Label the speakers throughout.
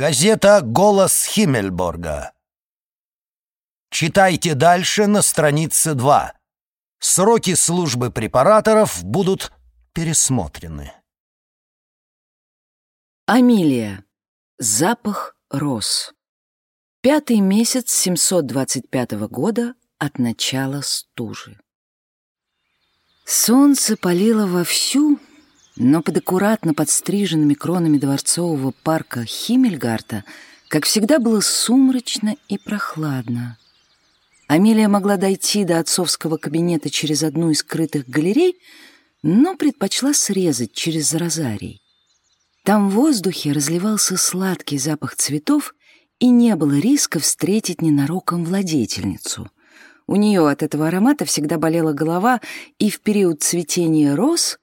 Speaker 1: Газета «Голос Химмельборга». Читайте дальше на странице 2. Сроки службы препараторов будут пересмотрены.
Speaker 2: Амилия. Запах роз. Пятый месяц 725 года от начала стужи. Солнце палило вовсю, но под аккуратно подстриженными кронами дворцового парка Химмельгарта, как всегда, было сумрачно и прохладно. Амелия могла дойти до отцовского кабинета через одну из скрытых галерей, но предпочла срезать через розарий. Там в воздухе разливался сладкий запах цветов, и не было риска встретить ненароком владетельницу. У нее от этого аромата всегда болела голова, и в период цветения роз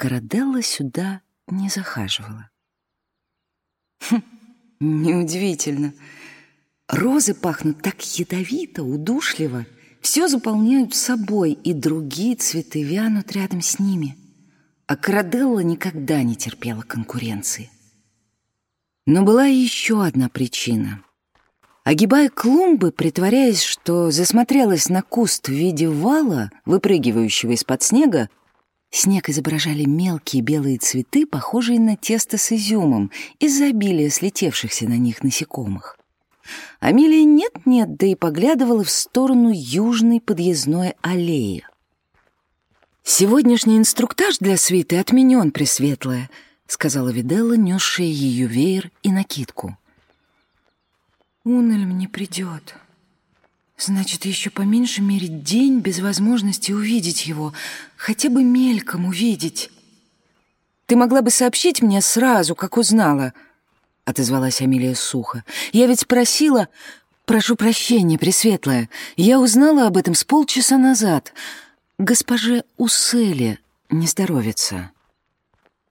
Speaker 2: Караделла сюда не захаживала. Хм, неудивительно. Розы пахнут так ядовито, удушливо. Все заполняют собой, и другие цветы вянут рядом с ними. А Караделла никогда не терпела конкуренции. Но была еще одна причина. Огибая клумбы, притворяясь, что засмотрелась на куст в виде вала, выпрыгивающего из-под снега, Снег изображали мелкие белые цветы, похожие на тесто с изюмом, из-за обилия слетевшихся на них насекомых. Амелия нет-нет, да и поглядывала в сторону южной подъездной аллеи. «Сегодняшний инструктаж для свиты отменен, Пресветлая», — сказала Виделла, несшая ее веер и накидку. «Унельм не придет», Значит, еще по меньшей мере день без возможности увидеть его, хотя бы мельком увидеть. Ты могла бы сообщить мне сразу, как узнала, — отозвалась Амелия сухо. Я ведь спросила... Прошу прощения, Пресветлая, я узнала об этом с полчаса назад. Госпоже Уселе не здоровится.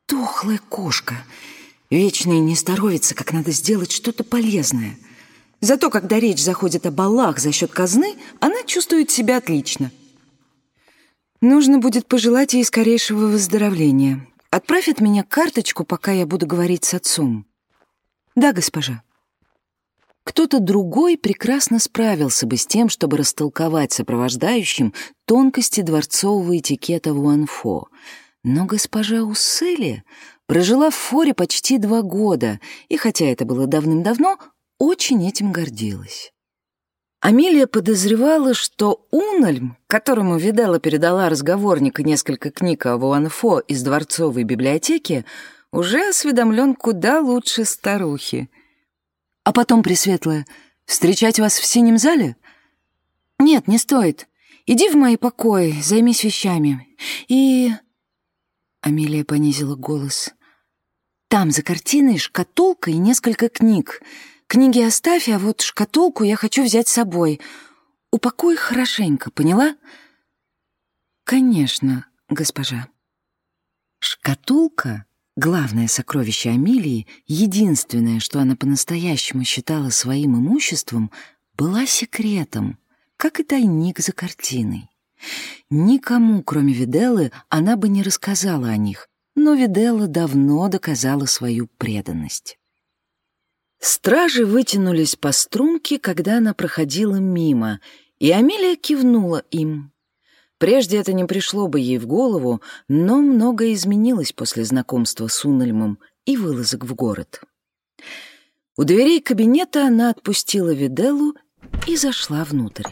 Speaker 2: Тухлая кошка. Вечно не здоровится, как надо сделать что-то полезное — Зато, когда речь заходит о балах за счет казны, она чувствует себя отлично. Нужно будет пожелать ей скорейшего выздоровления. Отправит меня карточку, пока я буду говорить с отцом. Да, госпожа. Кто-то другой прекрасно справился бы с тем, чтобы растолковать сопровождающим тонкости дворцового этикета в Уанфо. Но госпожа Уссели прожила в Форе почти два года, и хотя это было давным-давно, очень этим гордилась. Амелия подозревала, что Унальм, которому Видала передала разговорник и несколько книг о Вуанфо из дворцовой библиотеки, уже осведомлен куда лучше старухи. «А потом, Пресветлая, встречать вас в синем зале?» «Нет, не стоит. Иди в мои покои, займись вещами. И...» Амелия понизила голос. «Там за картиной шкатулка и несколько книг. Книги оставь, а вот шкатулку я хочу взять с собой. Упакуй хорошенько, поняла? Конечно, госпожа. Шкатулка — главное сокровище Амилии, единственное, что она по-настоящему считала своим имуществом, была секретом, как и тайник за картиной. Никому, кроме Виделлы, она бы не рассказала о них, но Виделла давно доказала свою преданность. Стражи вытянулись по струнке, когда она проходила мимо, и Амелия кивнула им. Прежде это не пришло бы ей в голову, но многое изменилось после знакомства с Унельмом и вылазок в город. У дверей кабинета она отпустила Виделлу и зашла внутрь.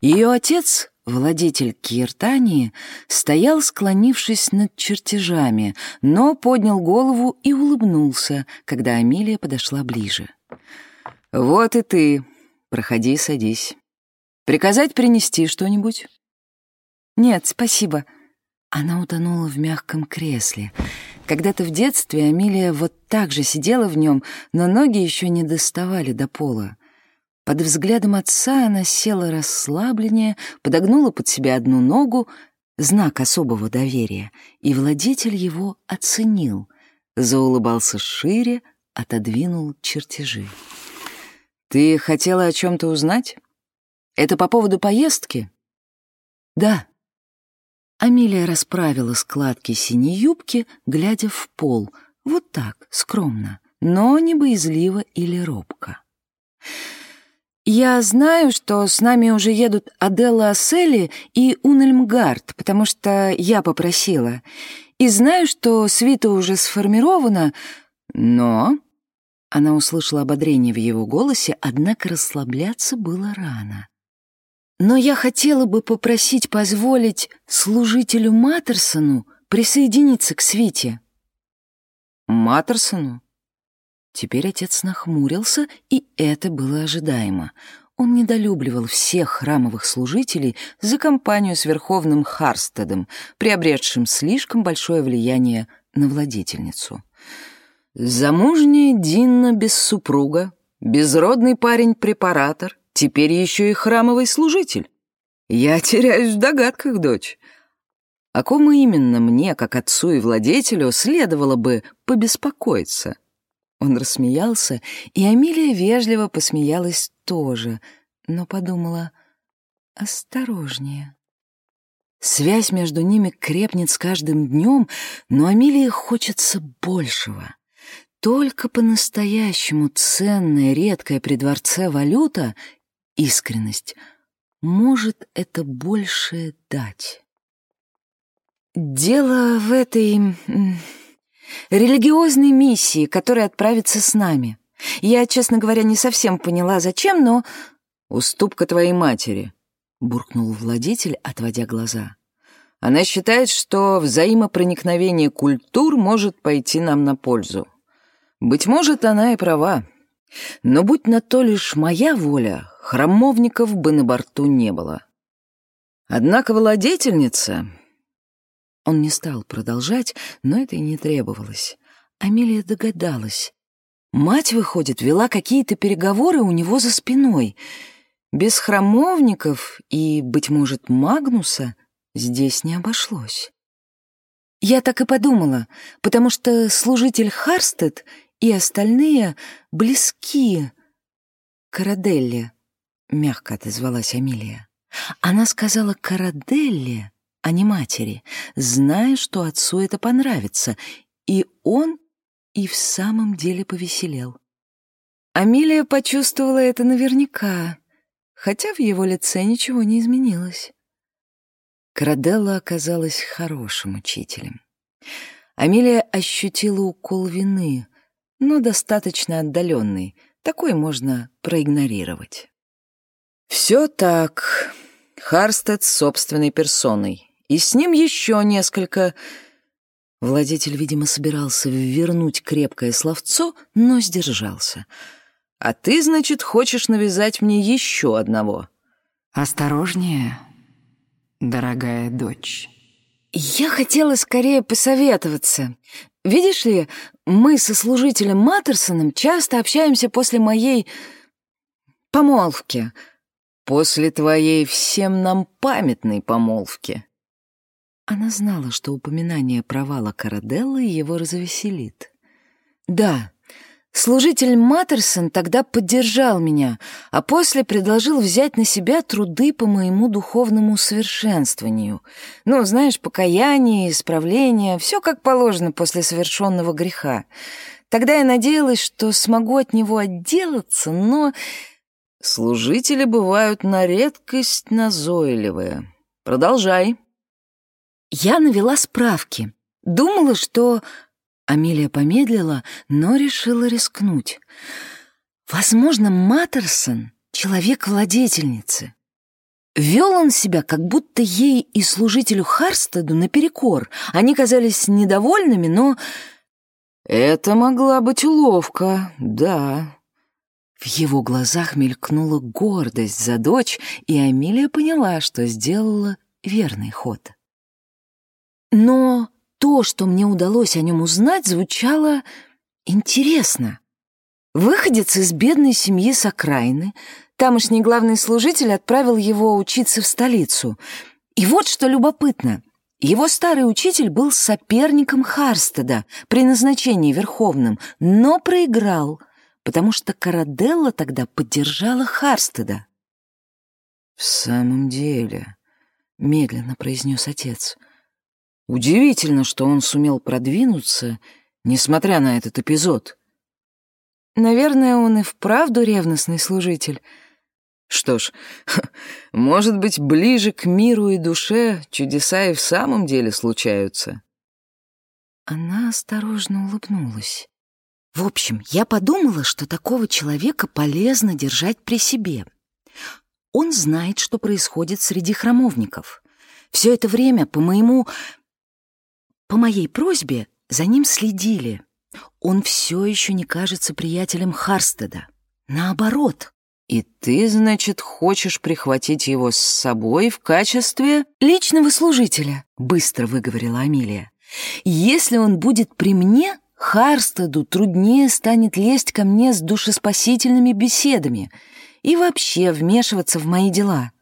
Speaker 2: Ее отец Владетель Киртании стоял, склонившись над чертежами, но поднял голову и улыбнулся, когда Амелия подошла ближе. «Вот и ты. Проходи, садись. Приказать принести что-нибудь?» «Нет, спасибо». Она утонула в мягком кресле. Когда-то в детстве Амелия вот так же сидела в нем, но ноги еще не доставали до пола. Под взглядом отца она села расслабленнее, подогнула под себя одну ногу, знак особого доверия, и владетель его оценил, заулыбался шире, отодвинул чертежи. «Ты хотела о чем-то узнать? Это по поводу поездки?» «Да». Амелия расправила складки синей юбки, глядя в пол, вот так, скромно, но не боязливо или робко. «Я знаю, что с нами уже едут Аделла Ассели и Унельмгард, потому что я попросила. И знаю, что свита уже сформирована, но...» Она услышала ободрение в его голосе, однако расслабляться было рано. «Но я хотела бы попросить позволить служителю Маттерсону присоединиться к свите».
Speaker 1: «Маттерсону?»
Speaker 2: Теперь отец нахмурился, и это было ожидаемо. Он недолюбливал всех храмовых служителей за компанию с Верховным Харстедом, приобретшим слишком большое влияние на владетельницу. Замужняя Динна без супруга, безродный парень-препаратор, теперь еще и храмовый служитель. Я теряюсь в догадках, дочь. О ком именно мне, как отцу и владетелю, следовало бы побеспокоиться — он рассмеялся, и Амилия вежливо посмеялась тоже, но подумала «осторожнее». Связь между ними крепнет с каждым днем, но Амилии хочется большего. Только по-настоящему ценная, редкая при дворце валюта — искренность — может это большее дать. Дело в этой религиозной миссии, которая отправится с нами. Я, честно говоря, не совсем поняла, зачем, но... «Уступка твоей матери», — буркнул владетель, отводя глаза. «Она считает, что взаимопроникновение культур может пойти нам на пользу. Быть может, она и права. Но будь на то лишь моя воля, храмовников бы на борту не было. Однако владетельница он не стал продолжать, но это и не требовалось. Амелия догадалась. Мать, выходит, вела какие-то переговоры у него за спиной. Без храмовников и, быть может, Магнуса здесь не обошлось. Я так и подумала, потому что служитель Харстед и остальные близки. Караделле, мягко отозвалась Амелия. Она сказала Караделле, а не матери, зная, что отцу это понравится, и он и в самом деле повеселел. Амилия почувствовала это наверняка, хотя в его лице ничего не изменилось. Краделла оказалась хорошим учителем. Амилия ощутила укол вины, но достаточно отдаленный, такой можно проигнорировать. Все так, Харстед с собственной персоной, и с ним еще несколько. Владетель, видимо, собирался вернуть крепкое словцо, но сдержался. «А ты, значит, хочешь навязать мне еще одного?»
Speaker 3: «Осторожнее, дорогая дочь».
Speaker 2: «Я хотела скорее посоветоваться. Видишь ли, мы со служителем Маттерсоном часто общаемся после моей помолвки».
Speaker 1: «После твоей всем нам памятной помолвки»,
Speaker 2: она знала, что упоминание провала Караделлы его развеселит. «Да, служитель Маттерсон тогда поддержал меня, а после предложил взять на себя труды по моему духовному совершенствованию. Ну, знаешь, покаяние, исправление, все как положено после совершенного греха. Тогда я надеялась, что смогу от него отделаться, но...»
Speaker 1: «Служители бывают на редкость назойливые. Продолжай».
Speaker 2: Я навела справки. Думала, что... Амелия помедлила, но решила рискнуть. Возможно, Маттерсон — человек владетельницы. Вел он себя, как будто ей и служителю Харстеду наперекор. Они казались недовольными, но...
Speaker 1: Это могла быть уловка, да.
Speaker 2: В его глазах мелькнула гордость за дочь, и Амелия поняла, что сделала верный ход. Но то, что мне удалось о нем узнать, звучало интересно. Выходец из бедной семьи с окраины, тамошний главный служитель отправил его учиться в столицу. И вот что любопытно. Его старый учитель был соперником Харстеда при назначении Верховным, но проиграл, потому что Караделла тогда поддержала Харстеда.
Speaker 1: «В самом деле», — медленно произнес отец, Удивительно, что он сумел продвинуться, несмотря на этот эпизод.
Speaker 2: Наверное, он и вправду ревностный служитель.
Speaker 4: Что ж, может быть, ближе к миру и душе чудеса и в самом деле случаются.
Speaker 2: Она осторожно улыбнулась. В общем, я подумала, что такого человека полезно держать при себе. Он знает, что происходит среди храмовников. Все это время по моему... по моей просьбе за ним следили. Он все еще не кажется приятелем Харстеда. Наоборот.
Speaker 4: И ты, значит, хочешь прихватить его с собой в качестве...
Speaker 2: Личного служителя, быстро выговорила Амилия. Если он будет при мне, Харстеду труднее станет лезть ко мне с душеспасительными беседами и вообще вмешиваться в мои дела.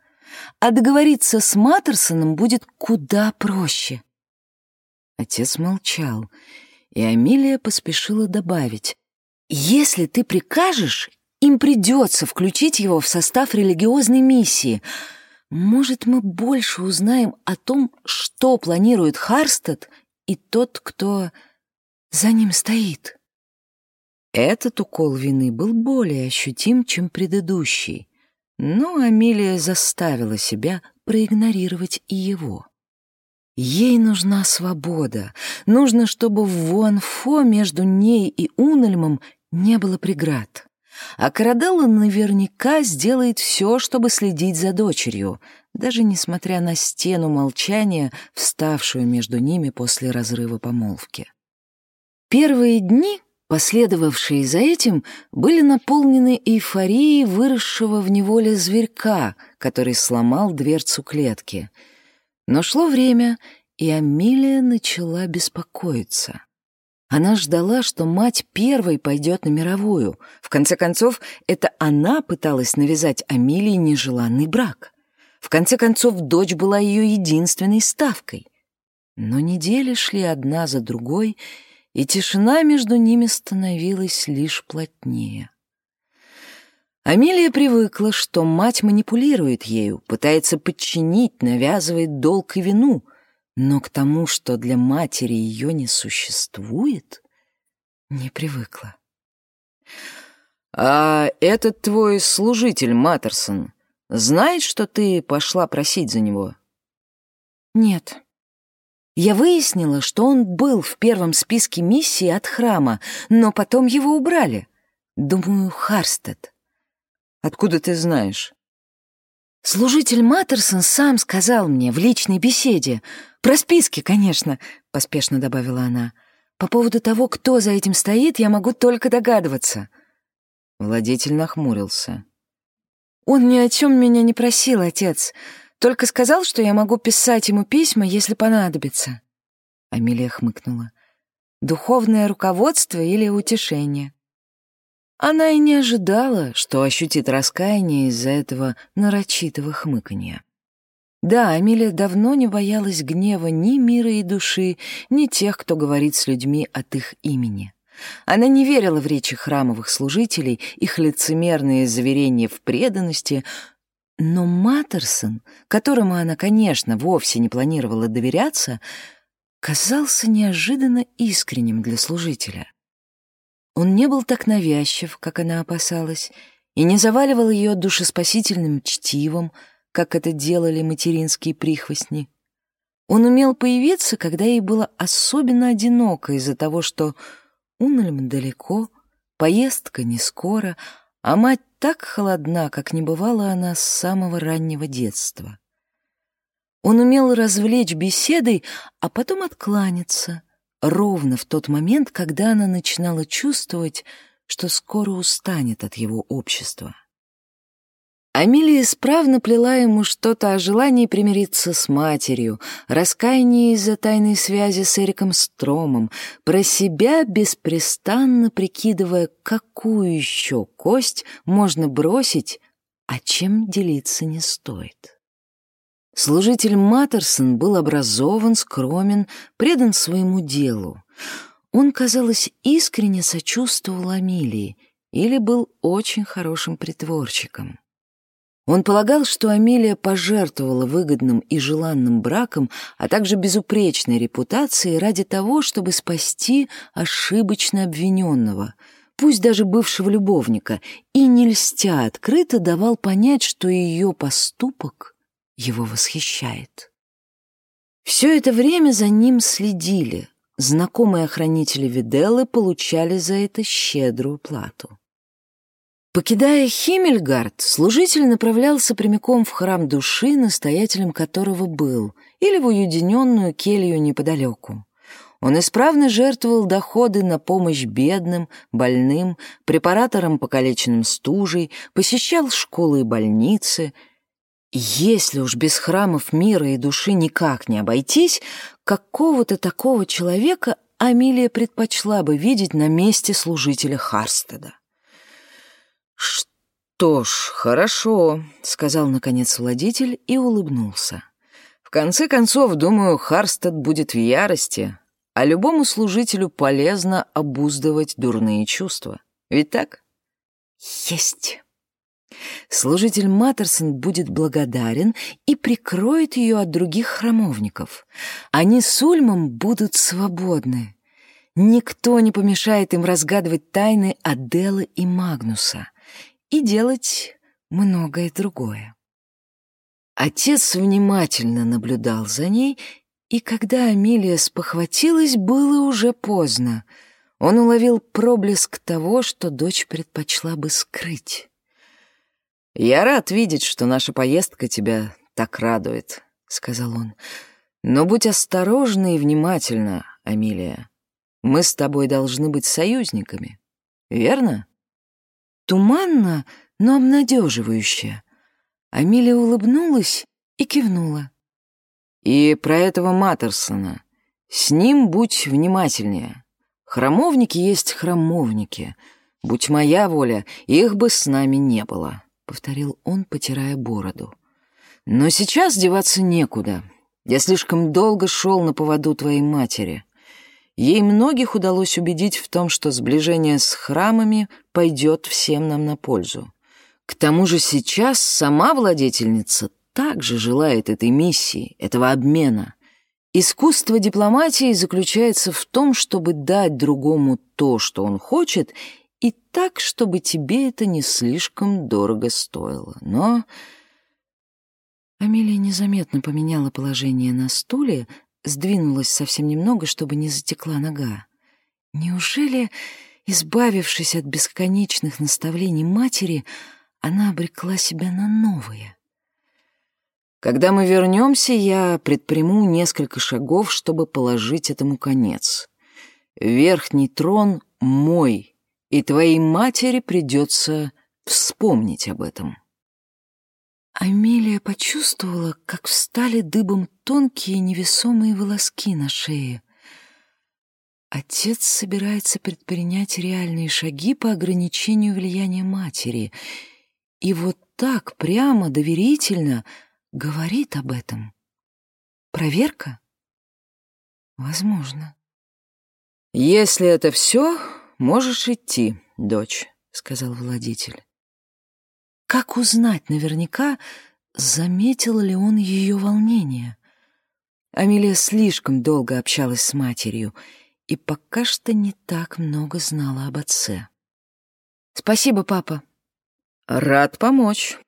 Speaker 2: А договориться с Маттерсоном будет куда проще.
Speaker 4: Отец молчал, и Амилия поспешила добавить.
Speaker 2: «Если ты прикажешь, им придется включить его в состав религиозной миссии. Может, мы больше узнаем о том, что планирует Харстед и тот, кто за ним стоит».
Speaker 4: Этот укол вины был более ощутим, чем предыдущий, но Амилия заставила себя проигнорировать и его.
Speaker 2: Ей нужна свобода. Нужно, чтобы в Вуанфо между ней и Унельмом не было преград. А Караделла наверняка сделает все, чтобы следить за дочерью, даже несмотря на стену молчания, вставшую между ними после разрыва помолвки. Первые дни, последовавшие за этим, были наполнены эйфорией выросшего в неволе зверька, который сломал дверцу клетки — но шло время, и Амилия начала беспокоиться. Она ждала, что мать первой пойдет на мировую. В конце концов, это она пыталась навязать Амилии нежеланный брак. В конце концов, дочь была ее единственной ставкой. Но недели шли одна за другой, и тишина между ними становилась лишь плотнее. Амелия привыкла, что мать манипулирует ею, пытается подчинить, навязывает долг и вину, но к тому, что для матери ее не существует, не привыкла.
Speaker 4: «А этот твой служитель, Маттерсон, знает, что ты пошла просить за него?»
Speaker 2: «Нет», я выяснила, что он был в первом списке миссии от храма, но потом его убрали. Думаю, Харстед.
Speaker 4: Откуда ты знаешь?»
Speaker 2: «Служитель Маттерсон сам сказал мне в личной беседе. Про списки, конечно», — поспешно добавила она. «По поводу того, кто за этим стоит, я могу только догадываться».
Speaker 4: Владетель нахмурился.
Speaker 2: «Он ни о чем меня не просил, отец. Только сказал, что я могу писать ему письма, если понадобится». Амелия хмыкнула. «Духовное руководство или утешение?» Она и не ожидала, что ощутит раскаяние из-за этого нарочитого хмыканья. Да, Амелия давно не боялась гнева ни мира и души, ни тех, кто говорит с людьми от их имени. Она не верила в речи храмовых служителей, их лицемерные заверения в преданности, но Маттерсон, которому она, конечно, вовсе не планировала доверяться, казался неожиданно искренним для служителя. Он не был так навязчив, как она опасалась, и не заваливал ее душеспасительным чтивом, как это делали материнские прихвостни. Он умел появиться, когда ей было особенно одиноко из-за того, что Унельм далеко, поездка не скоро, а мать так холодна, как не бывала она с самого раннего детства. Он умел развлечь беседой, а потом откланяться — ровно в тот момент, когда она начинала чувствовать, что скоро устанет от его общества. Амилия исправно плела ему что-то о желании примириться с матерью, раскаянии из-за тайной связи с Эриком Стромом, про себя беспрестанно прикидывая, какую еще кость можно бросить, а чем делиться не стоит. Служитель Маттерсон был образован, скромен, предан своему делу. Он, казалось, искренне сочувствовал Амелии или был очень хорошим притворщиком. Он полагал, что Амелия пожертвовала выгодным и желанным браком, а также безупречной репутацией ради того, чтобы спасти ошибочно обвиненного, пусть даже бывшего любовника, и не льстя открыто давал понять, что ее поступок его восхищает. Все это время за ним следили. Знакомые охранители Виделлы получали за это щедрую плату. Покидая Химмельгард, служитель направлялся прямиком в храм души, настоятелем которого был, или в уединенную келью неподалеку. Он исправно жертвовал доходы на помощь бедным, больным, препараторам, покалеченным стужей, посещал школы и больницы. Если уж без храмов мира и души никак не обойтись, какого-то такого человека Амилия предпочла бы видеть на месте служителя Харстеда.
Speaker 5: «Что ж, хорошо», — сказал наконец владетель и улыбнулся. «В конце концов, думаю, Харстед будет в ярости, а любому служителю полезно обуздывать дурные чувства. Ведь так?»
Speaker 2: «Есть». Служитель Маттерсон будет благодарен и прикроет ее от других храмовников. Они с Ульмом будут свободны. Никто не помешает им разгадывать тайны Аделы и Магнуса и делать многое другое. Отец внимательно наблюдал за ней, и когда Амилия спохватилась, было уже поздно. Он уловил проблеск того, что дочь предпочла бы скрыть.
Speaker 5: «Я рад видеть, что наша поездка тебя так радует», — сказал он. «Но будь осторожна и внимательна, Амилия. Мы с тобой должны быть союзниками, верно?»
Speaker 2: Туманно, но обнадеживающе. Амилия улыбнулась и кивнула.
Speaker 5: «И про этого Маттерсона. С ним будь внимательнее. Храмовники есть храмовники. Будь моя воля, их бы с нами не было», — повторил он, потирая бороду. «Но сейчас деваться некуда. Я слишком долго шел на поводу твоей матери. Ей многих удалось убедить в том, что сближение с храмами пойдет всем нам на пользу. К тому же сейчас сама владетельница также желает этой миссии, этого обмена. Искусство дипломатии заключается в том, чтобы дать другому то, что он хочет, и так, чтобы тебе это не слишком дорого стоило. Но...
Speaker 2: Амелия незаметно поменяла положение на стуле, сдвинулась совсем немного, чтобы не затекла нога. Неужели, избавившись от бесконечных наставлений матери, она обрекла себя на новые?
Speaker 5: Когда мы вернемся, я предприму несколько шагов, чтобы положить этому конец. Верхний трон мой, и твоей матери придется вспомнить об этом.
Speaker 2: Амелия почувствовала, как встали дыбом тонкие невесомые волоски на шее. Отец собирается предпринять реальные шаги по ограничению влияния матери, и вот так прямо, доверительно говорит об этом. Проверка? Возможно.
Speaker 5: «Если это все, можешь идти, дочь», — сказал владетель.
Speaker 2: Как узнать наверняка, заметил ли он ее волнение? Амелия слишком долго общалась с матерью и пока что не так много знала об отце. «Спасибо, папа».
Speaker 5: «Рад помочь.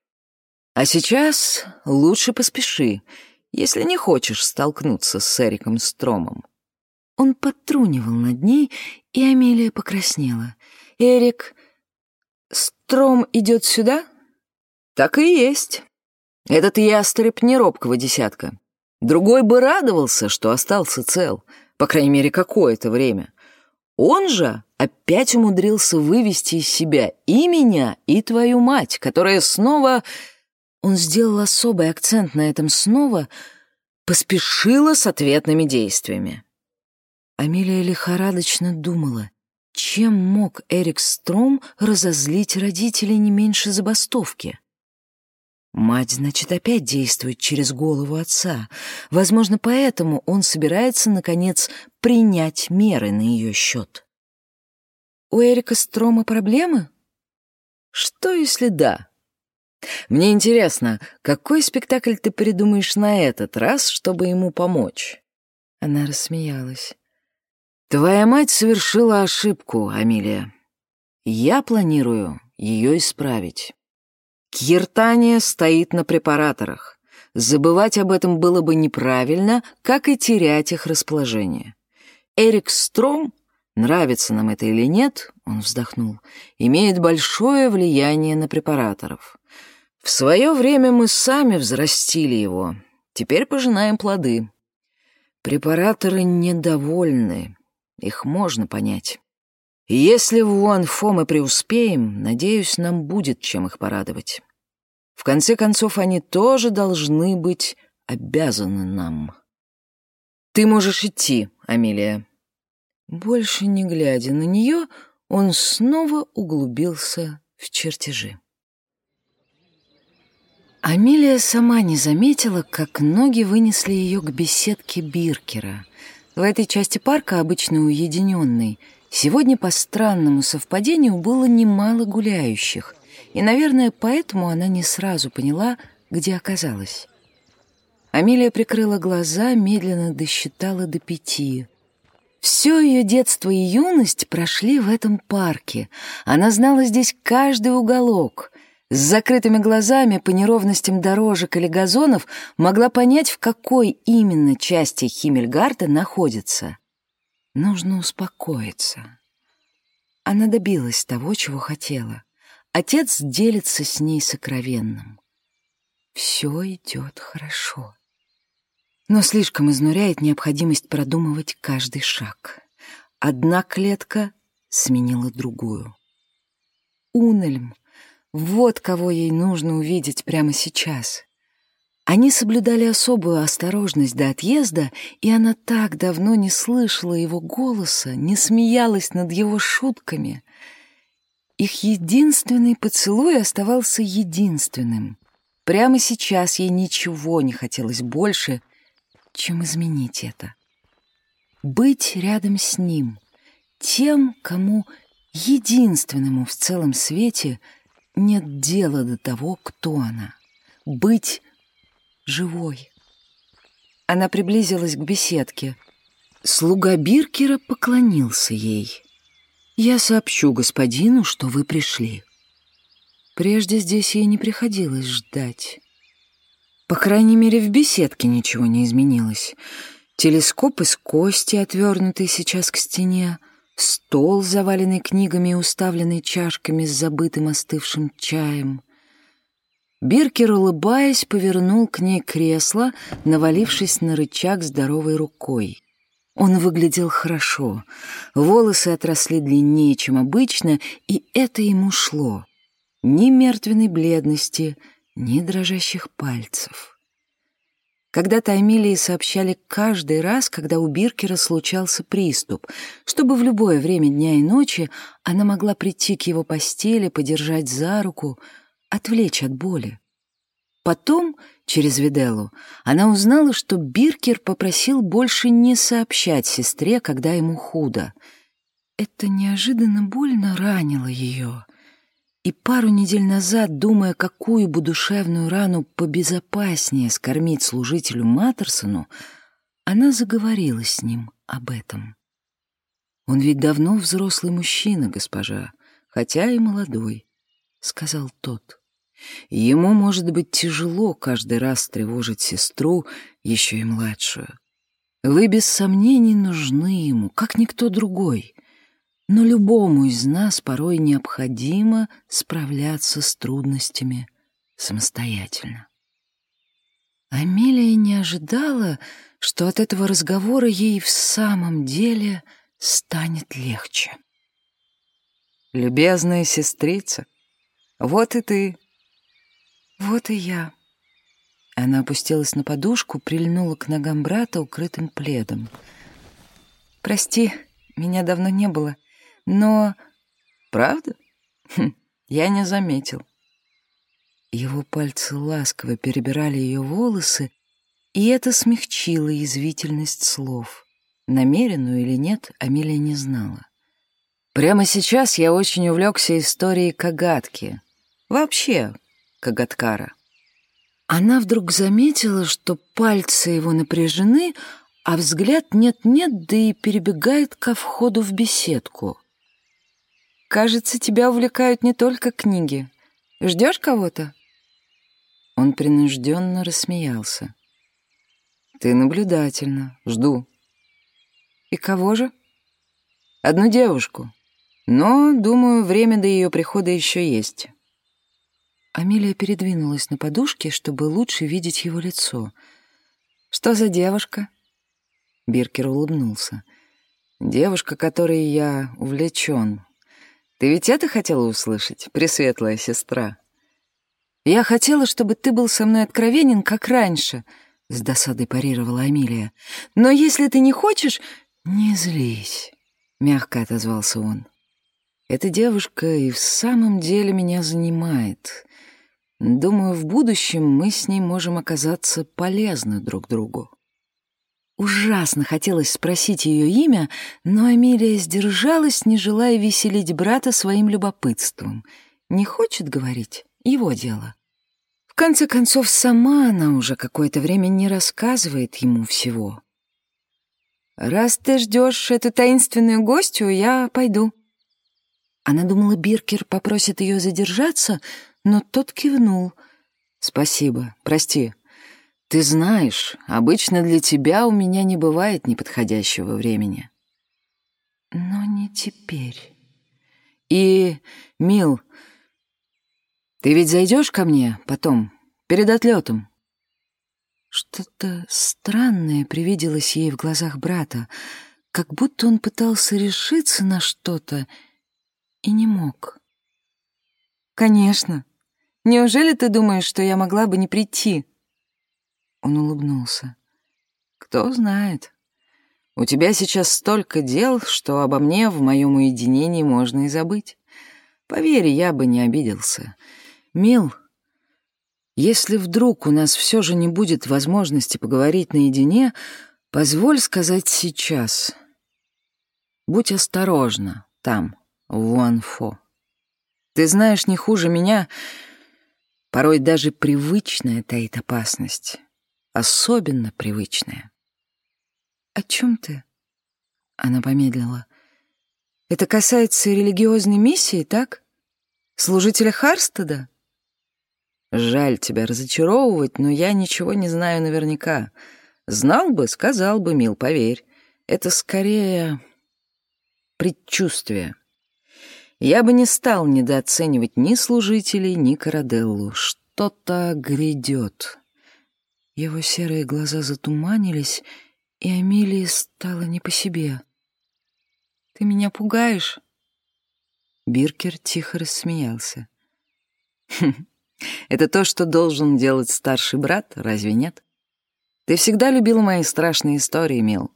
Speaker 5: А сейчас лучше поспеши, если не хочешь столкнуться с Эриком Стромом».
Speaker 2: Он подтрунивал над ней, и Амелия покраснела. «Эрик, Стром идет сюда?»
Speaker 5: Так и есть. Этот ястреб не робкого десятка. Другой бы радовался, что остался цел, по крайней мере, какое-то время. Он же опять умудрился вывести из себя и меня, и твою мать, которая снова... Он сделал особый акцент на этом снова, поспешила с ответными действиями.
Speaker 2: Амелия лихорадочно думала, чем мог Эрик Стром разозлить родителей не меньше забастовки. Мать, значит, опять действует через голову отца. Возможно, поэтому он собирается, наконец, принять меры на ее счет. У Эрика Строма проблемы?
Speaker 5: Что, если да? Мне интересно, какой спектакль ты придумаешь на этот раз, чтобы ему помочь?
Speaker 2: Она рассмеялась.
Speaker 5: Твоя мать совершила ошибку, Амилия.
Speaker 2: Я планирую ее исправить. Киртания стоит на препараторах. Забывать об этом было бы неправильно, как и терять их расположение. Эрик Стром, нравится нам это или нет, он вздохнул, имеет большое влияние на препараторов. В свое время мы сами взрастили его, теперь пожинаем плоды. Препараторы недовольны, их можно понять. И если в Уанфо мы преуспеем, надеюсь, нам будет чем их порадовать. В конце концов, они тоже должны быть обязаны нам. Ты можешь идти, Амелия. Больше не глядя на нее, он снова углубился в чертежи. Амелия сама не заметила, как ноги вынесли ее к беседке Биркера. В этой части парка, обычно уединенной, сегодня по странному совпадению было немало гуляющих, и, наверное, поэтому она не сразу поняла, где оказалась. Амелия прикрыла глаза, медленно досчитала до пяти. Все ее детство и юность прошли в этом парке. Она знала здесь каждый уголок. С закрытыми глазами по неровностям дорожек или газонов могла понять, в какой именно части Химмельгарта находится. Нужно успокоиться. Она добилась того, чего хотела. Отец делится с ней сокровенным. Все идет хорошо. Но слишком изнуряет необходимость продумывать каждый шаг. Одна клетка сменила другую. Унельм — вот кого ей нужно увидеть прямо сейчас. Они соблюдали особую осторожность до отъезда, и она так давно не слышала его голоса, не смеялась над его шутками. Их единственный поцелуй оставался единственным. Прямо сейчас ей ничего не хотелось больше, чем изменить это. Быть рядом с ним, тем, кому единственному в целом свете нет дела до того, кто она. Быть живой. Она приблизилась к беседке. Слуга Биркера поклонился ей. «Я сообщу господину, что вы пришли». Прежде здесь ей не приходилось ждать. По крайней мере, в беседке ничего не изменилось. Телескоп из кости, отвернутый сейчас к стене, стол, заваленный книгами и уставленный чашками с забытым остывшим чаем — Биркер, улыбаясь, повернул к ней кресло, навалившись на рычаг здоровой рукой. Он выглядел хорошо, волосы отросли длиннее, чем обычно, и это ему шло. Ни мертвенной бледности, ни дрожащих пальцев. Когда-то Амелии сообщали каждый раз, когда у Биркера случался приступ, чтобы в любое время дня и ночи она могла прийти к его постели, подержать за руку — отвлечь от боли. Потом, через Виделу, она узнала, что Биркер попросил больше не сообщать сестре, когда ему худо. Это неожиданно больно ранило ее. И пару недель назад, думая, какую бы душевную рану побезопаснее скормить служителю Маттерсону, она заговорила с ним об этом. «Он ведь давно взрослый мужчина, госпожа, хотя и молодой», — сказал тот. Ему может быть тяжело каждый раз тревожить сестру, еще и младшую. Вы без сомнений нужны ему, как никто другой. Но любому из нас порой необходимо справляться с трудностями самостоятельно. Амелия не ожидала, что от этого разговора ей в самом деле станет легче. «Любезная сестрица, вот и ты», «Вот и я». Она опустилась на подушку, прильнула к ногам брата, укрытым пледом. «Прости, меня давно не было, но...» «Правда? Хм, я не заметил». Его пальцы ласково перебирали ее волосы, и это смягчило язвительность слов. Намеренную или нет, Амелия не знала. «Прямо сейчас я очень увлекся историей Кагатки. Вообще, Кагаткара. Она вдруг заметила, что пальцы его напряжены, а взгляд нет-нет, да и перебегает ко входу в беседку.
Speaker 6: Кажется, тебя увлекают не только книги. Ждешь кого-то?»
Speaker 2: Он принужденно рассмеялся. «Ты наблюдательна. Жду».
Speaker 6: «И кого же?»
Speaker 2: «Одну девушку. Но, думаю, время до ее прихода еще есть».
Speaker 6: Амелия передвинулась на подушке, чтобы лучше видеть его лицо. «Что за девушка?»
Speaker 2: Биркер улыбнулся. «Девушка, которой я увлечен. Ты ведь это хотела услышать, пресветлая сестра?»
Speaker 6: «Я хотела, чтобы ты был со мной откровенен, как раньше», — с досадой парировала Амелия. «Но если ты не хочешь, не злись», — мягко отозвался он.
Speaker 2: «Эта девушка и в самом деле меня занимает. Думаю, в будущем мы с ней можем оказаться полезны друг другу».
Speaker 6: Ужасно хотелось спросить ее имя, но Амелия сдержалась, не желая веселить брата своим любопытством. Не хочет говорить? Его дело. В конце концов, сама она уже какое-то время не рассказывает ему всего. «Раз ты ждешь эту таинственную гостью, я пойду». Она думала, Биркер попросит ее задержаться, но тот кивнул.
Speaker 2: «Спасибо, прости. Ты знаешь, обычно для тебя у меня не бывает неподходящего времени».
Speaker 6: «Но не теперь».
Speaker 2: «И, Мил, ты ведь зайдешь ко мне потом, перед отлетом?
Speaker 6: Что-то странное привиделось ей в глазах брата, как будто он пытался решиться на что-то и не мог. «Конечно. Неужели ты думаешь, что я могла бы не прийти?» Он улыбнулся.
Speaker 2: «Кто знает. У тебя сейчас столько дел, что обо мне в моем уединении можно и забыть. Поверь, я бы не обиделся. «Мил, если вдруг у нас все же не будет возможности поговорить наедине, позволь сказать сейчас. Будь осторожна там, в Уанфо. Ты знаешь не хуже меня, порой даже привычная таит опасность, особенно привычная».
Speaker 6: «О чем ты?» Она помедлила. «Это касается религиозной миссии, так? Служителя Харстеда?»
Speaker 2: Жаль тебя разочаровывать, но я ничего не знаю наверняка. Знал бы, сказал бы, мил, поверь. Это скорее предчувствие. Я бы не стал недооценивать ни служителей, ни Караделлу. Что-то грядет.
Speaker 6: Его серые глаза затуманились, и Амелии стало не по себе. «Ты меня пугаешь?»
Speaker 2: Биркер тихо рассмеялся. Это то, что должен делать старший брат, разве нет? Ты всегда любил мои страшные истории, Мил.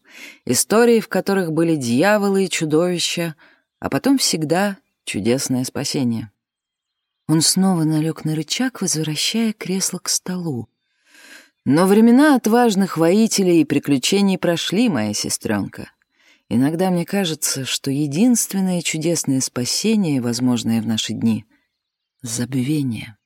Speaker 2: Истории, в которых были дьяволы и чудовища, а потом всегда чудесное спасение.
Speaker 6: Он снова налег на рычаг, возвращая кресло к столу.
Speaker 2: Но времена отважных воителей и приключений прошли, моя сестренка. Иногда мне кажется, что единственное чудесное спасение, возможное в наши дни — забвение.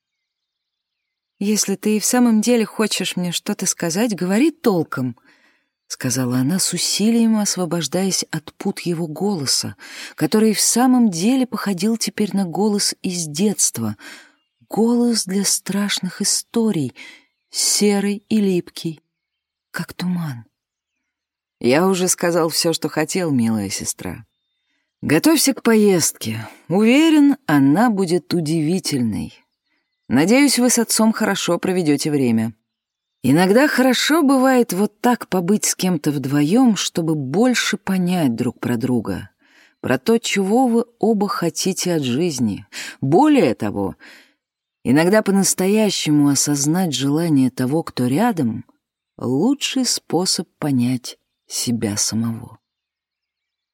Speaker 6: «Если ты и в самом деле хочешь мне что-то сказать, говори толком», — сказала она с усилием, освобождаясь от пут его голоса, который в самом деле походил теперь на голос из детства, голос для страшных историй, серый и липкий, как туман.
Speaker 2: «Я уже сказал все, что хотел, милая сестра. Готовься к поездке. Уверен, она будет удивительной». Надеюсь, вы с отцом хорошо проведете время. Иногда хорошо бывает вот так побыть с кем-то вдвоем, чтобы больше понять друг про друга, про то, чего вы оба хотите от жизни. Более того, иногда по-настоящему осознать желание того, кто рядом, лучший способ понять себя самого.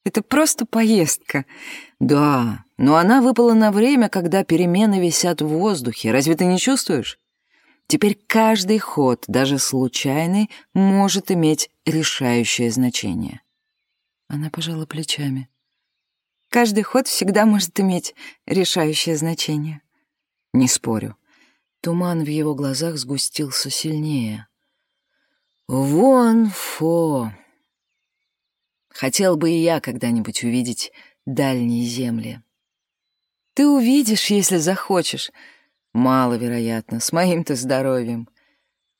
Speaker 6: Это просто поездка.
Speaker 2: Да, но она выпала на время, когда перемены висят в воздухе. Разве ты не чувствуешь? Теперь каждый ход, даже случайный, может иметь решающее значение.
Speaker 6: Она пожала плечами. Каждый ход всегда может иметь решающее значение.
Speaker 2: Не спорю. Туман в его глазах сгустился сильнее. Вон фо. Хотел бы и я когда-нибудь увидеть дальние земли.
Speaker 3: Ты увидишь, если захочешь. Маловероятно, с моим-то здоровьем.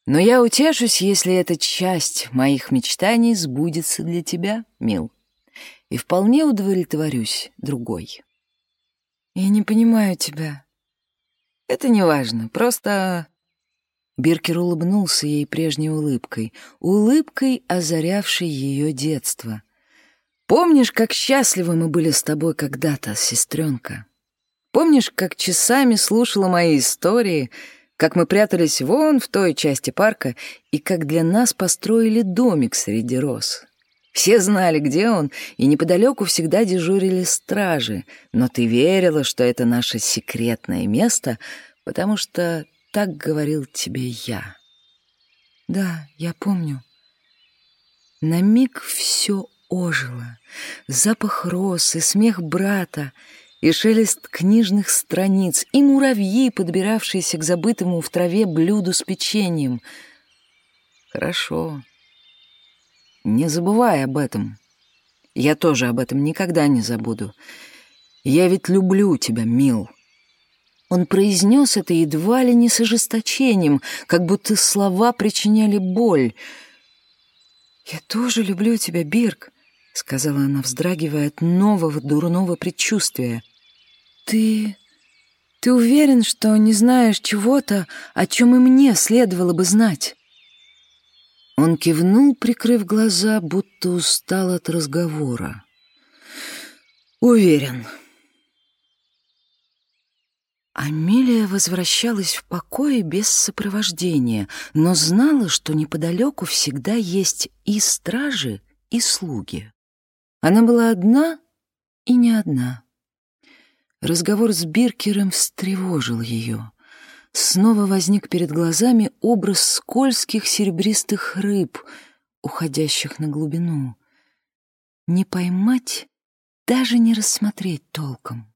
Speaker 3: Но я утешусь, если эта часть моих мечтаний сбудется для тебя, мил. И вполне удовлетворюсь другой.
Speaker 2: Я не понимаю тебя.
Speaker 3: Это не важно, просто... Биркер улыбнулся ей прежней улыбкой, улыбкой, озарявшей ее детство. «Помнишь, как счастливы мы были с тобой когда-то, сестренка? Помнишь, как часами слушала мои истории, как мы прятались вон в той части парка и как для нас построили домик среди роз. Все знали, где он, и неподалеку всегда дежурили стражи, но ты верила, что это наше секретное место, потому что так говорил тебе я.
Speaker 2: Да, я помню. На миг все ожило. Запах роз и смех брата — и шелест книжных страниц, и муравьи, подбиравшиеся к забытому в траве блюду с печеньем.
Speaker 3: Хорошо. Не забывай об этом. Я тоже об этом никогда не забуду. Я ведь люблю тебя, мил. Он произнес это едва ли не с ожесточением, как будто слова причиняли боль.
Speaker 2: «Я тоже люблю тебя, Бирк», — сказала она, вздрагивая от нового дурного предчувствия. «Ты... ты уверен, что не знаешь чего-то, о чем и мне следовало бы знать?»
Speaker 3: Он кивнул, прикрыв глаза, будто устал от разговора. «Уверен».
Speaker 2: Амелия возвращалась в покое без сопровождения, но знала, что неподалеку всегда есть и стражи, и слуги. Она была одна и не одна. Разговор с Биркером встревожил ее. Снова возник перед глазами образ скользких серебристых рыб, уходящих на глубину. Не поймать, даже не рассмотреть толком.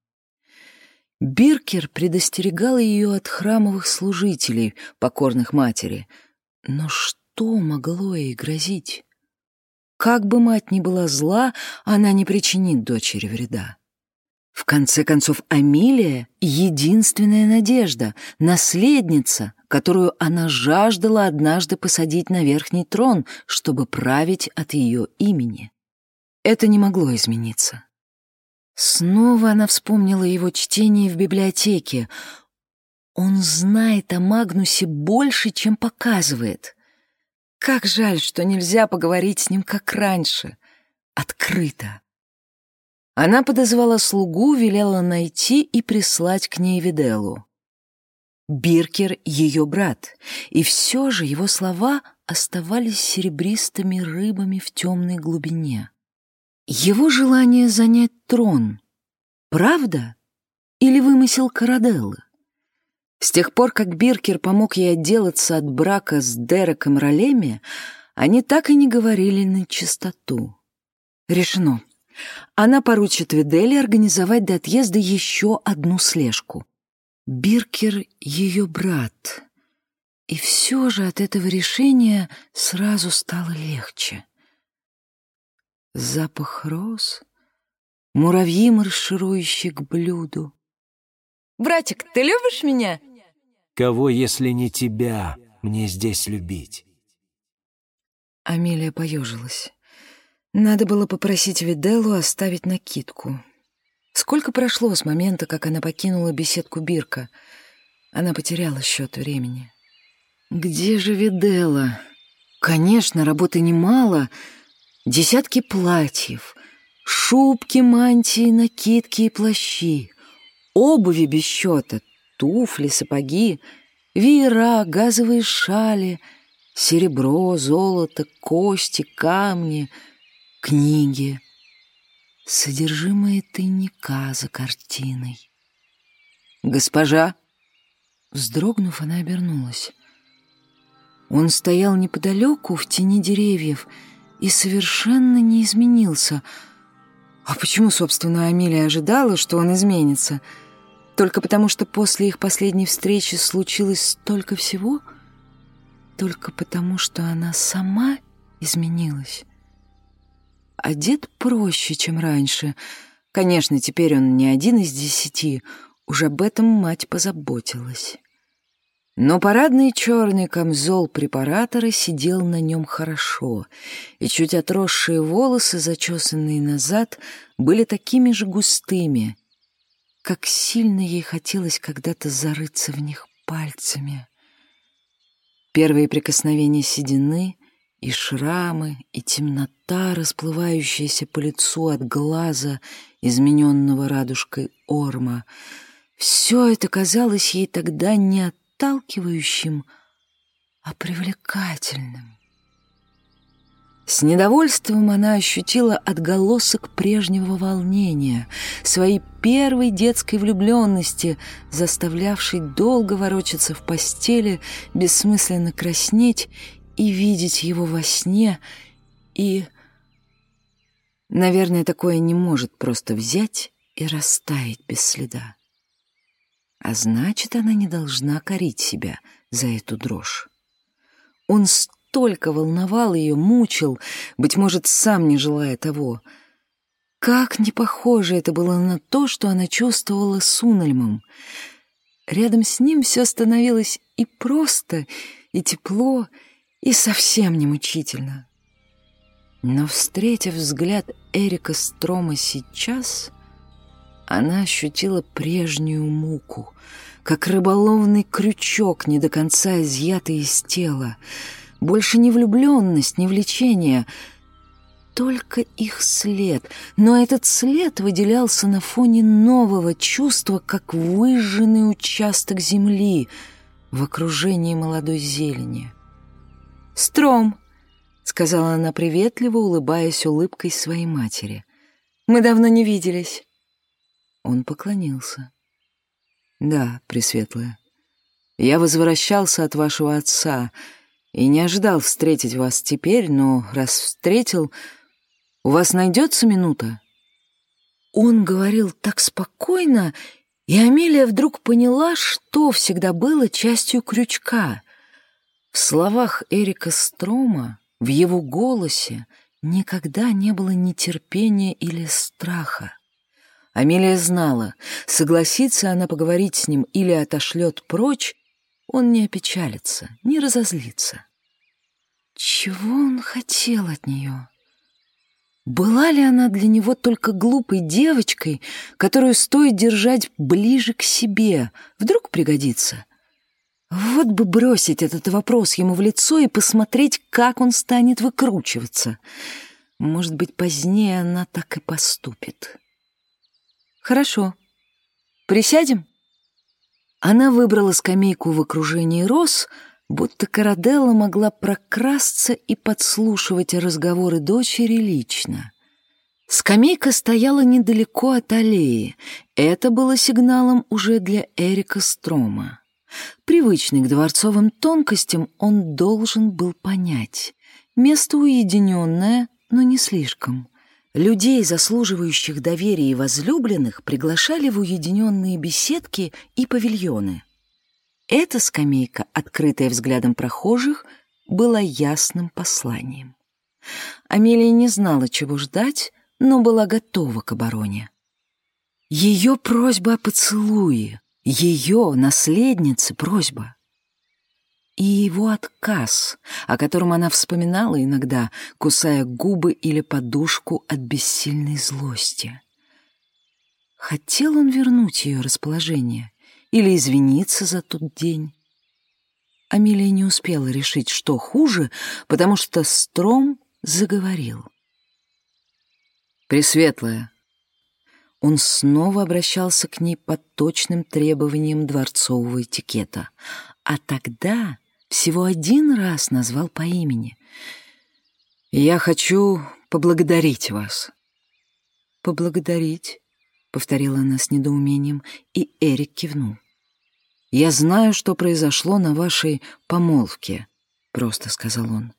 Speaker 2: Биркер предостерегал ее от храмовых служителей, покорных матери. Но что могло ей грозить? Как бы мать ни была зла, она не причинит дочери вреда. В конце концов, Амилия — единственная надежда, наследница, которую она жаждала однажды посадить на верхний трон, чтобы править от ее имени. Это не могло измениться. Снова она вспомнила его чтение в библиотеке. Он знает о Магнусе больше, чем показывает. Как жаль, что нельзя поговорить с ним как раньше, открыто. Она подозвала слугу, велела найти и прислать к ней Виделу. Биркер — ее брат, и все же его слова оставались серебристыми рыбами в темной глубине. Его желание занять трон — правда или вымысел Караделлы? С тех пор, как Биркер помог ей отделаться от брака с Дереком Ролеми, они так и не говорили на чистоту. Решено. Она поручит Видели организовать до отъезда еще одну слежку. Биркер — ее брат. И все же от этого решения сразу стало легче. Запах роз, муравьи, марширующие к блюду. «Братик, ты любишь меня?»
Speaker 7: «Кого, если не тебя, мне здесь любить?»
Speaker 2: Амелия поежилась. Надо было попросить Виделлу оставить накидку. Сколько прошло с момента, как она покинула беседку Бирка? Она потеряла счет времени. Где же Виделла? Конечно, работы немало. Десятки платьев, шубки, мантии, накидки и плащи, обуви без счета, туфли, сапоги, веера, газовые шали, серебро, золото, кости, камни — книги, содержимое тайника за картиной.
Speaker 3: «Госпожа!»
Speaker 2: Вздрогнув, она обернулась. Он стоял неподалеку, в тени деревьев, и совершенно не изменился. А почему, собственно, Амелия ожидала, что он изменится? Только потому, что после их последней встречи случилось столько всего? Только потому, что она сама изменилась? Одет проще, чем раньше, Конечно, теперь он не один из десяти, уж об этом мать позаботилась. Но парадный черный камзол препаратора сидел на нем хорошо, и чуть отросшие волосы, зачесанные назад, были такими же густыми, как сильно ей хотелось когда-то зарыться в них пальцами. Первые прикосновения седины и шрамы, и темнота, расплывающаяся по лицу от глаза, измененного радужкой орма — все это казалось ей тогда не отталкивающим, а привлекательным. С недовольством она ощутила отголосок прежнего волнения, своей первой детской влюбленности, заставлявшей долго ворочаться в постели, бессмысленно краснеть и видеть его во сне, и... Наверное, такое не может просто взять и растаять без следа. А значит, она не должна корить себя за эту дрожь. Он столько волновал ее, мучил, быть может, сам не желая того. Как не похоже это было на то, что она чувствовала с Унельмом. Рядом с ним все становилось и просто, и тепло, и совсем не мучительно. Но, встретив взгляд Эрика Строма сейчас, она ощутила прежнюю муку, как рыболовный крючок, не до конца изъятый из тела. Больше не влюбленность, не влечение, только их след. Но этот след выделялся на фоне нового чувства, как выжженный участок земли в окружении молодой зелени. «Стром!» — сказала она приветливо, улыбаясь улыбкой своей матери. «Мы давно не виделись». Он поклонился. «Да, Пресветлая, я возвращался от вашего отца и не ожидал встретить вас теперь, но раз встретил, у вас найдется минута?» Он говорил так спокойно, и Амелия вдруг поняла, что всегда было частью крючка. В словах Эрика Строма, в его голосе никогда не было нетерпения или страха. Амелия знала, согласится она поговорить с ним или отошлет прочь, он не опечалится, не разозлится. Чего он хотел от нее? Была ли она для него только глупой девочкой, которую стоит держать ближе к себе? Вдруг пригодится? Вот бы бросить этот вопрос ему в лицо и посмотреть, как он станет выкручиваться. Может быть, позднее она так и поступит. «Хорошо. Присядем?» Она выбрала скамейку в окружении роз, будто Караделла могла прокрасться и подслушивать разговоры дочери лично. Скамейка стояла недалеко от аллеи. Это было сигналом уже для Эрика Строма. Привычный к дворцовым тонкостям, он должен был понять. Место уединенное, но не слишком. Людей, заслуживающих доверия и возлюбленных, приглашали в уединенные беседки и павильоны. Эта скамейка, открытая взглядом прохожих, была ясным посланием. Амелия не знала, чего ждать, но была готова к обороне. Ее просьба о поцелуе, ее, наследницы, просьба и его отказ, о котором она вспоминала иногда, кусая губы или подушку от бессильной злости. Хотел он вернуть ее расположение или извиниться за тот день? Амелия не успела решить, что хуже, потому что Стром заговорил. «Пресветлая». Он снова обращался к ней под точным требованием дворцового этикета. А тогда всего один раз назвал по имени. «Я хочу поблагодарить вас». «Поблагодарить?» — повторила она с недоумением, и Эрик кивнул. «Я знаю, что произошло на вашей помолвке», — просто сказал он.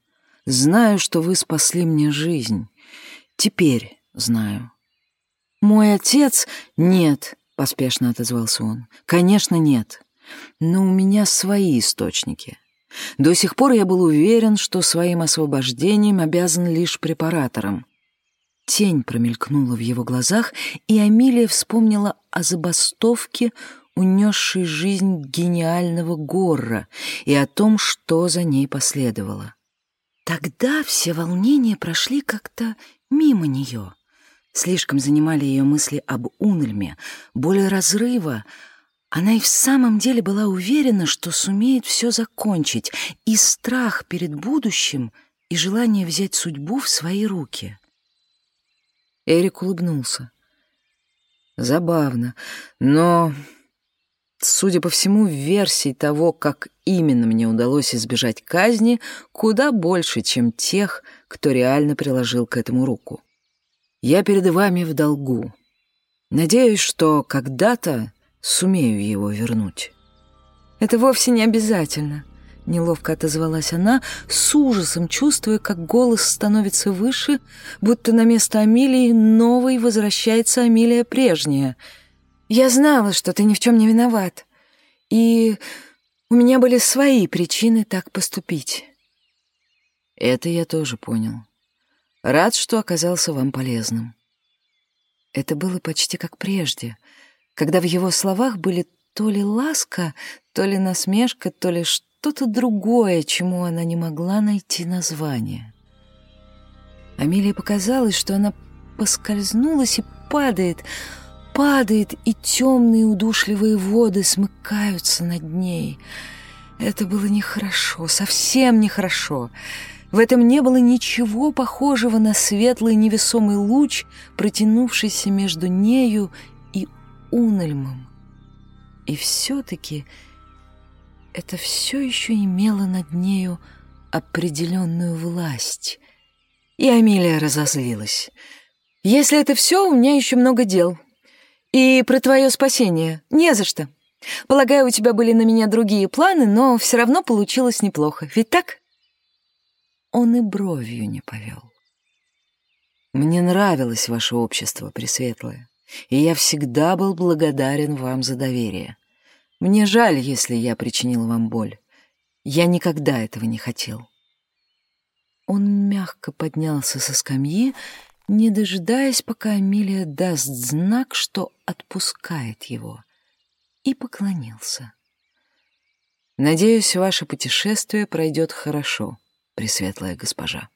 Speaker 2: «Знаю, что вы спасли мне жизнь. Теперь знаю». «Мой отец...» «Нет», — поспешно отозвался он. «Конечно, нет. Но у меня свои источники. До сих пор я был уверен, что своим освобождением обязан лишь препараторам. Тень промелькнула в его глазах, и Амилия вспомнила о забастовке, унесшей жизнь гениального Горра, и о том, что за ней последовало. Тогда все волнения прошли как-то мимо нее. Слишком занимали ее мысли об Унельме, боль разрыва. Она и в самом деле была уверена, что сумеет все закончить, и страх перед будущим, и желание взять судьбу в свои руки. Эрик улыбнулся. Забавно, но, судя по всему, версий того, как именно мне удалось избежать казни, куда больше, чем тех, кто реально приложил к этому руку. Я перед вами в долгу. Надеюсь, что когда-то сумею его вернуть.
Speaker 8: Это вовсе не обязательно. Неловко отозвалась она, с ужасом чувствуя, как голос становится выше, будто на место Амилии новой возвращается Амилия прежняя. «Я знала, что ты ни в чем не виноват, и у меня были свои причины так поступить».
Speaker 2: «Это я тоже понял. Рад, что оказался вам полезным». Это было почти как прежде, когда в его словах были то ли ласка, то ли насмешка, то ли что что-то другое, чему она не могла найти название. Амелии показалось, что она поскользнулась и падает, падает, и темные удушливые воды смыкаются над ней. Это было нехорошо, совсем нехорошо. В этом не было ничего похожего на светлый невесомый луч, протянувшийся между нею и Унельмом. И все-таки это все еще имело над нею определенную власть. И Амелия разозлилась. «Если это все, у меня еще много дел. И про твое спасение не за что. Полагаю, у тебя были на меня другие планы, но все равно получилось неплохо. Ведь так?» Он и бровью не повел. «Мне нравилось ваше общество, Пресветлое, и я всегда был благодарен вам за доверие. Мне жаль, если я причинил вам боль. Я никогда этого не хотел». Он мягко поднялся со скамьи, не дожидаясь, пока Амилия даст знак, что отпускает его, и поклонился. «Надеюсь, ваше путешествие пройдет хорошо, пресветлая госпожа».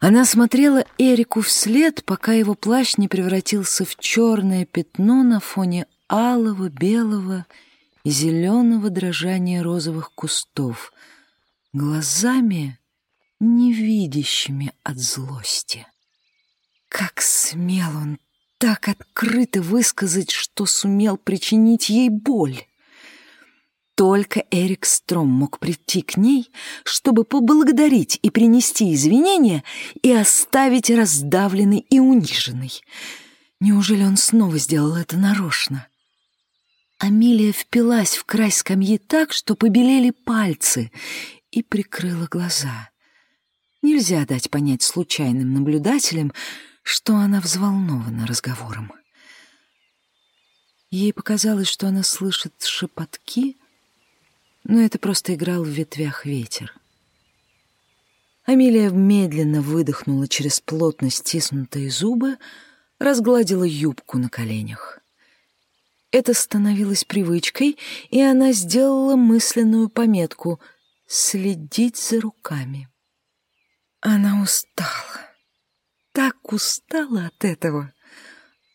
Speaker 2: Она смотрела Эрику вслед, пока его плащ не превратился в черное пятно на фоне алого, белого и зеленого дрожания розовых кустов, глазами, невидящими от злости. Как смел он так открыто высказать, что сумел причинить ей боль. Только Эрик Стром мог прийти к ней, чтобы поблагодарить и принести извинения и оставить раздавленной и униженной. Неужели он снова сделал это нарочно? Амилия впилась в край скамьи так, что побелели пальцы, и прикрыла глаза. Нельзя дать понять случайным наблюдателям, что она взволнована разговором. Ей показалось, что она слышит шепотки, но это просто играл в ветвях ветер. Амилия медленно выдохнула через плотно стиснутые зубы, разгладила юбку на коленях. Это становилось привычкой, и она сделала мысленную пометку — следить за руками. Она устала. Так устала от этого.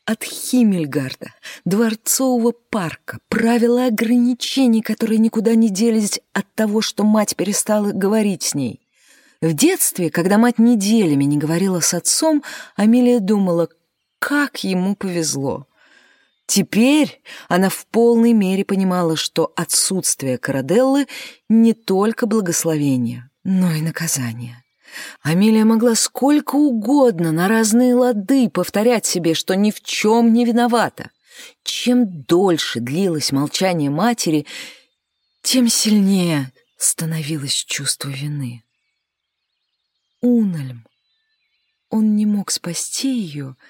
Speaker 2: От Химмельгарда, дворцового парка, правила ограничений, которые никуда не делись от того, что мать перестала говорить с ней. В детстве, когда мать неделями не говорила с отцом, Амелия думала, как ему повезло. Теперь она в полной мере понимала, что отсутствие Караделлы не только благословение, но и наказание. Амелия могла сколько угодно на разные лады повторять себе, что ни в чем не виновата. Чем дольше длилось молчание матери, тем сильнее становилось чувство вины. Унальм. Он не мог спасти ее, —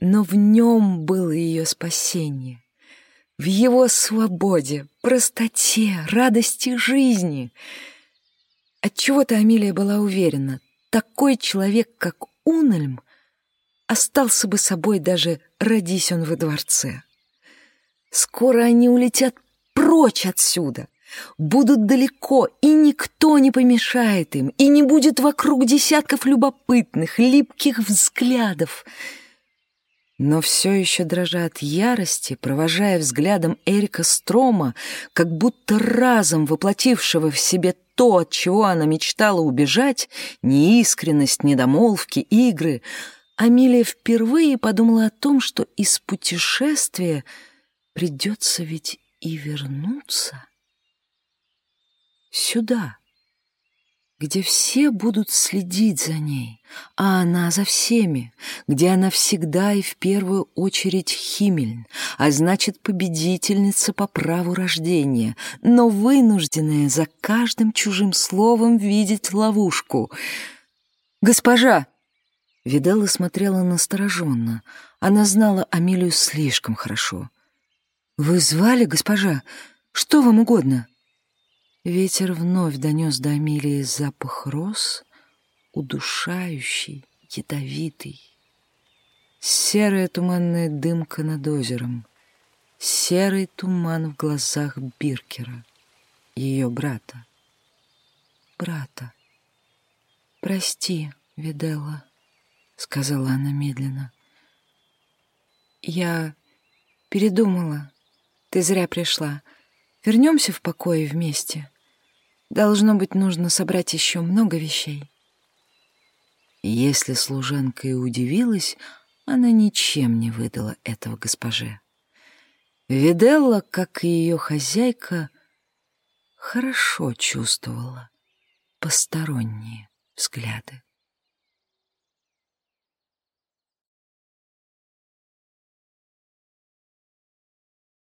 Speaker 2: но в нем было ее спасение. В его свободе, простоте, радости жизни. Отчего-то Амилия была уверена, такой человек, как Унельм остался бы собой, даже родись он во дворце. Скоро они улетят прочь отсюда, будут далеко, и никто не помешает им, и не будет вокруг десятков любопытных, липких взглядов. Но все еще дрожа от ярости, провожая взглядом Эрика Строма, как будто разом воплотившего в себе то, от чего она мечтала убежать, неискренность, недомолвки, игры, Амилия впервые подумала о том, что из путешествия придется ведь и вернуться сюда, где все будут следить за ней, а она за всеми, где она всегда и в первую очередь Химельн, а значит победительница по праву рождения, но вынужденная за каждым чужим словом видеть ловушку. «Госпожа!» Видела смотрела настороженно. Она знала Амилию слишком хорошо. «Вы звали, госпожа? Что вам угодно?» Ветер вновь донес до Амилии запах роз, удушающий, ядовитый. Серая туманная дымка над озером, серый туман в глазах Биркера, ее брата. Брата. «Прости, Виделла», — сказала она медленно. «Я передумала. Ты зря пришла. Вернемся в покое вместе». Должно быть, нужно собрать еще много вещей.
Speaker 3: Если служанка и удивилась, она ничем не выдала этого госпоже. Виделла, как и ее хозяйка, хорошо чувствовала посторонние взгляды.